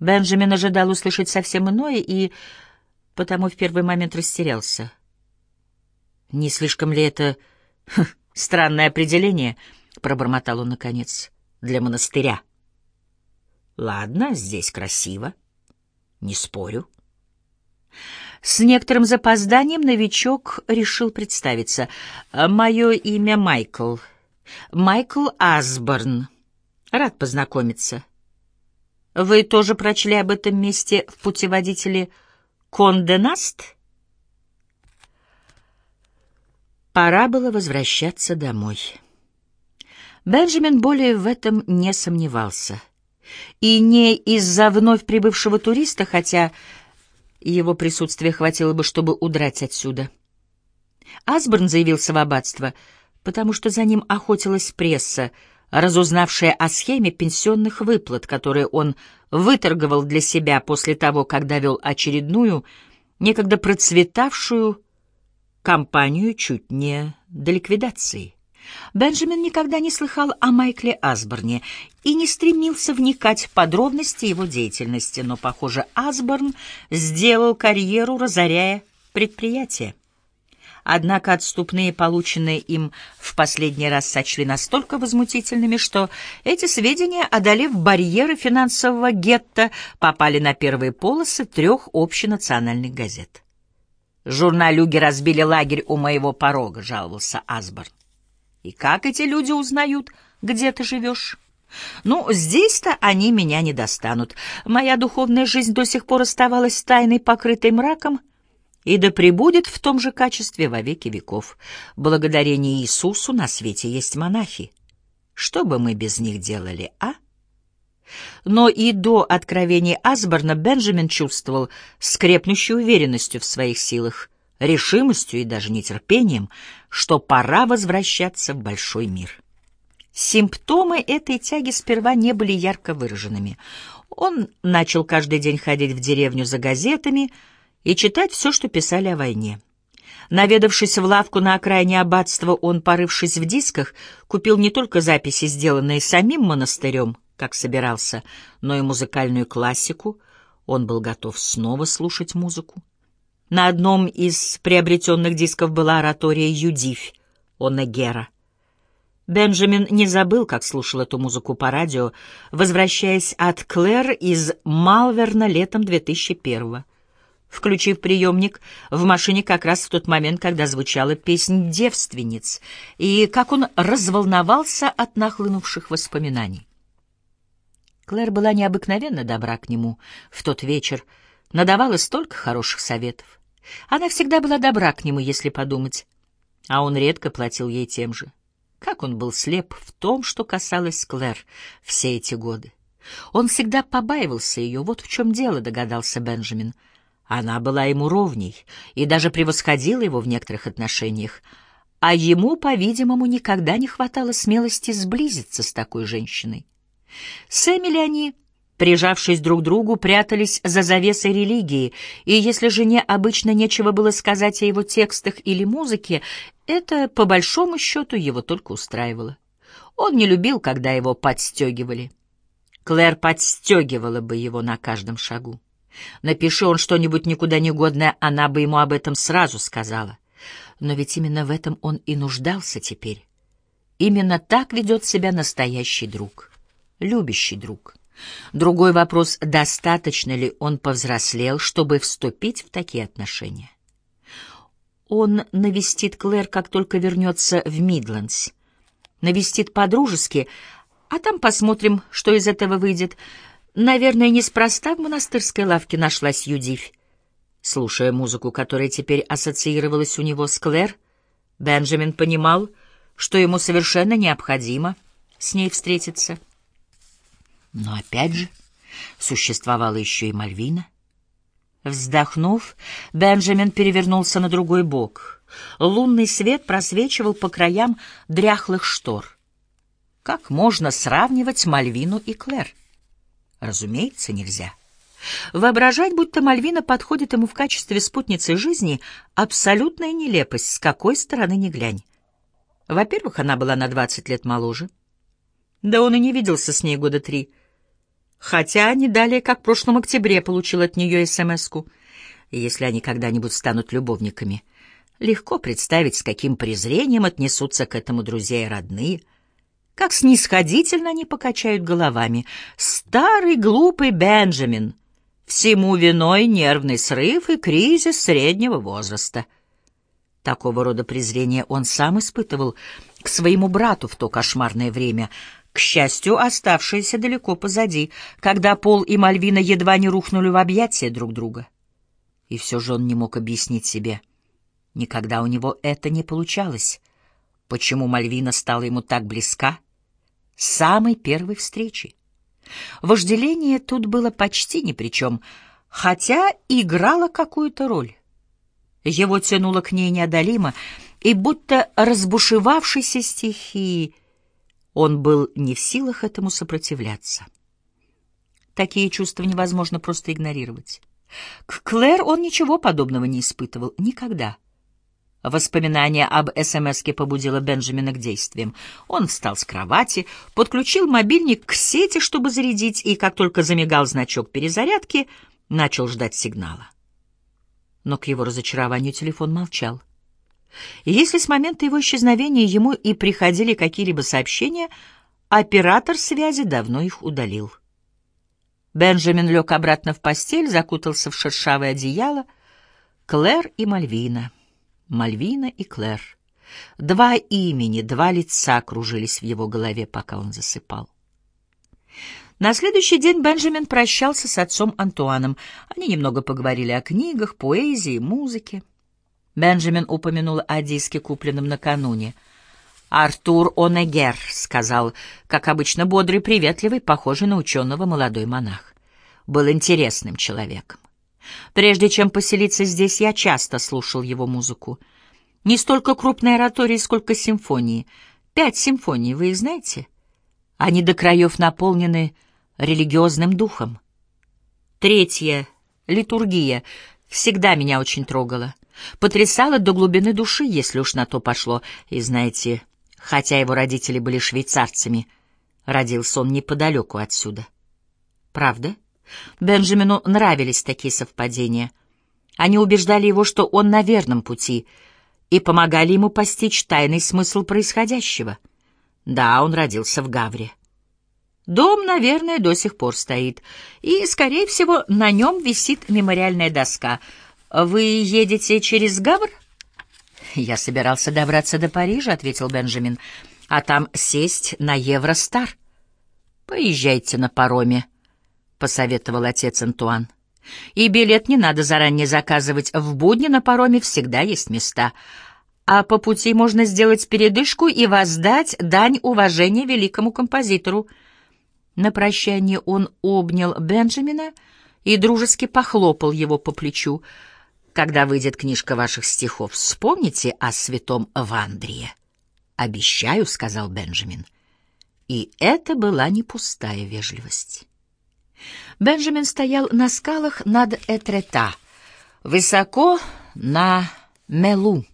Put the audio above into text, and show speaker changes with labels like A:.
A: Бенджамин ожидал услышать совсем иное и потому в первый момент растерялся. «Не слишком ли это хм, странное определение?» — пробормотал он наконец. «Для монастыря». «Ладно, здесь красиво. Не спорю». С некоторым запозданием новичок решил представиться. «Мое имя Майкл. Майкл Асборн. Рад познакомиться». «Вы тоже прочли об этом месте в путеводителе «Конденаст»?» Пора было возвращаться домой. Бенджамин более в этом не сомневался. И не из-за вновь прибывшего туриста, хотя его присутствия хватило бы, чтобы удрать отсюда. Асборн заявился в аббатство, потому что за ним охотилась пресса, разузнавшая о схеме пенсионных выплат, которые он выторговал для себя после того, как довел очередную, некогда процветавшую компанию чуть не до ликвидации. Бенджамин никогда не слыхал о Майкле Асборне и не стремился вникать в подробности его деятельности, но, похоже, Асборн сделал карьеру, разоряя предприятие. Однако отступные, полученные им в последний раз, сочли настолько возмутительными, что эти сведения, одолев барьеры финансового гетто, попали на первые полосы трех общенациональных газет. «Журналюги разбили лагерь у моего порога», — жаловался Асборн. «И как эти люди узнают, где ты живешь?» «Ну, здесь-то они меня не достанут. Моя духовная жизнь до сих пор оставалась тайной, покрытой мраком, и да пребудет в том же качестве во веки веков. Благодарение Иисусу на свете есть монахи. Что бы мы без них делали, а?» Но и до откровения Асборна Бенджамин чувствовал скрепнущую уверенностью в своих силах, решимостью и даже нетерпением, что пора возвращаться в большой мир. Симптомы этой тяги сперва не были ярко выраженными. Он начал каждый день ходить в деревню за газетами и читать все, что писали о войне. Наведавшись в лавку на окраине аббатства, он, порывшись в дисках, купил не только записи, сделанные самим монастырем, как собирался, но и музыкальную классику. Он был готов снова слушать музыку. На одном из приобретенных дисков была оратория «Юдивь» Онегера. Бенджамин не забыл, как слушал эту музыку по радио, возвращаясь от Клэр из Малверна летом 2001-го. Включив приемник, в машине как раз в тот момент, когда звучала песнь «Девственниц», и как он разволновался от нахлынувших воспоминаний. Клэр была необыкновенно добра к нему в тот вечер, надавала столько хороших советов. Она всегда была добра к нему, если подумать, а он редко платил ей тем же. Как он был слеп в том, что касалось Клэр все эти годы. Он всегда побаивался ее, вот в чем дело, догадался Бенджамин. Она была ему ровней и даже превосходила его в некоторых отношениях, а ему, по-видимому, никогда не хватало смелости сблизиться с такой женщиной. С Эмили они, прижавшись друг к другу, прятались за завесой религии, и если жене обычно нечего было сказать о его текстах или музыке, это, по большому счету, его только устраивало. Он не любил, когда его подстегивали. Клэр подстегивала бы его на каждом шагу. Напиши он что-нибудь никуда не годное, она бы ему об этом сразу сказала. Но ведь именно в этом он и нуждался теперь. Именно так ведет себя настоящий друг любящий друг. Другой вопрос, достаточно ли он повзрослел, чтобы вступить в такие отношения. Он навестит Клэр, как только вернется в Мидландс. Навестит по-дружески, а там посмотрим, что из этого выйдет. Наверное, неспроста в монастырской лавке нашлась Юдивь. Слушая музыку, которая теперь ассоциировалась у него с Клэр, Бенджамин понимал, что ему совершенно необходимо с ней встретиться. Но опять же существовала еще и Мальвина. Вздохнув, Бенджамин перевернулся на другой бок. Лунный свет просвечивал по краям дряхлых штор. Как можно сравнивать Мальвину и Клэр? Разумеется, нельзя. Воображать, будто Мальвина подходит ему в качестве спутницы жизни, абсолютная нелепость, с какой стороны ни глянь. Во-первых, она была на двадцать лет моложе. Да он и не виделся с ней года три. Хотя не далее, как в прошлом октябре, получил от нее СМС-ку. Если они когда-нибудь станут любовниками, легко представить, с каким презрением отнесутся к этому друзья и родные, как снисходительно они покачают головами. Старый глупый Бенджамин, всему виной нервный срыв и кризис среднего возраста. Такого рода презрение он сам испытывал к своему брату в то кошмарное время — к счастью, оставшееся далеко позади, когда Пол и Мальвина едва не рухнули в объятия друг друга. И все же он не мог объяснить себе. Никогда у него это не получалось. Почему Мальвина стала ему так близка? Самой первой встречи. Вожделение тут было почти ни при чем, хотя играло какую-то роль. Его тянуло к ней неодолимо, и будто разбушевавшейся стихии — он был не в силах этому сопротивляться. Такие чувства невозможно просто игнорировать. К Клэр он ничего подобного не испытывал никогда. Воспоминание об СМСке побудило Бенджамина к действиям. Он встал с кровати, подключил мобильник к сети, чтобы зарядить, и как только замигал значок перезарядки, начал ждать сигнала. Но к его разочарованию телефон молчал. И если с момента его исчезновения ему и приходили какие-либо сообщения, оператор связи давно их удалил. Бенджамин лег обратно в постель, закутался в шершавое одеяло. Клэр и Мальвина. Мальвина и Клэр. Два имени, два лица кружились в его голове, пока он засыпал. На следующий день Бенджамин прощался с отцом Антуаном. Они немного поговорили о книгах, поэзии, музыке. Бенджамин упомянул о диске, купленном накануне. «Артур Онегер», — сказал, как обычно, бодрый, приветливый, похожий на ученого молодой монах. Был интересным человеком. Прежде чем поселиться здесь, я часто слушал его музыку. Не столько крупной оратории, сколько симфонии. Пять симфоний, вы их знаете? Они до краев наполнены религиозным духом. Третья, литургия, всегда меня очень трогала потрясало до глубины души, если уж на то пошло. И знаете, хотя его родители были швейцарцами, родился он неподалеку отсюда. Правда? Бенджамину нравились такие совпадения. Они убеждали его, что он на верном пути, и помогали ему постичь тайный смысл происходящего. Да, он родился в Гавре. Дом, наверное, до сих пор стоит, и, скорее всего, на нем висит мемориальная доска — «Вы едете через Гавр?» «Я собирался добраться до Парижа», — ответил Бенджамин, «а там сесть на Евростар». «Поезжайте на пароме», — посоветовал отец Антуан. «И билет не надо заранее заказывать. В будни на пароме всегда есть места. А по пути можно сделать передышку и воздать дань уважения великому композитору». На прощание он обнял Бенджамина и дружески похлопал его по плечу — когда выйдет книжка ваших стихов, вспомните о святом Вандрии. «Обещаю», — сказал Бенджамин. И это была не пустая вежливость. Бенджамин стоял на скалах над Этрета, высоко на Мелу.